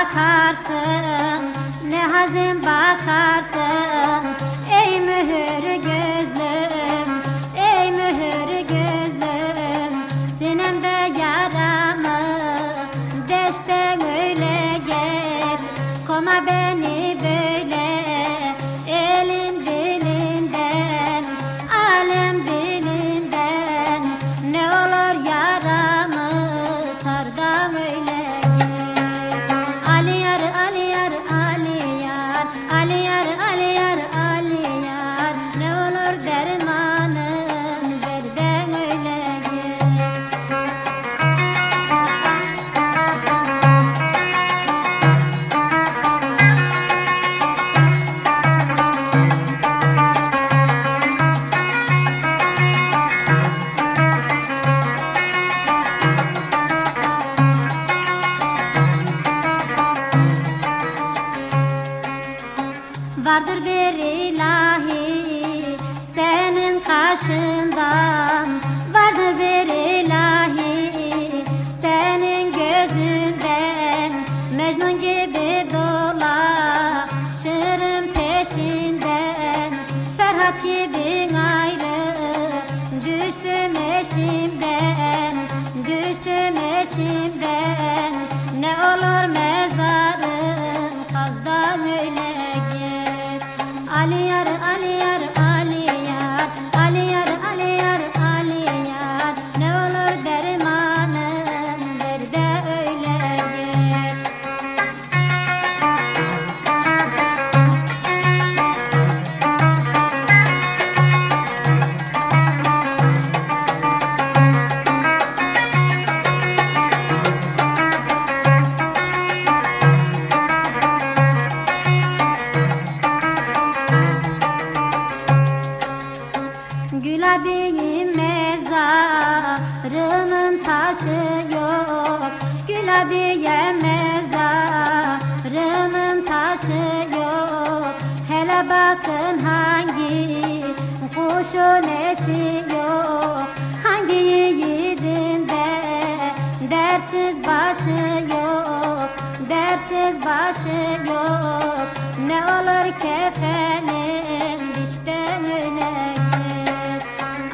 bakarsın Ne hazin bakarsın. Ey mühür gözlüm Ey mühür gözlüm Sinemde yaramı Deşten öyle gel. Koma be Vardır bir ilahi senin kaşından Vardır bir ilahi. Senin gözünden Mecnun gibi dolaşırım peşinden Ferhat gibi ayrı düştüm eşimden Düştüm eşimden. Ne olur mezarın kazdan öyle Ali yar Ali yar abiyim mezarımın taşı yok. Gül abiye mezarımın taşı yok. Hele bakın hangi kuşun eşi yok. Hangi yiğidin de dertsiz başı yok. Dertsiz başı yok. Ne olur kefen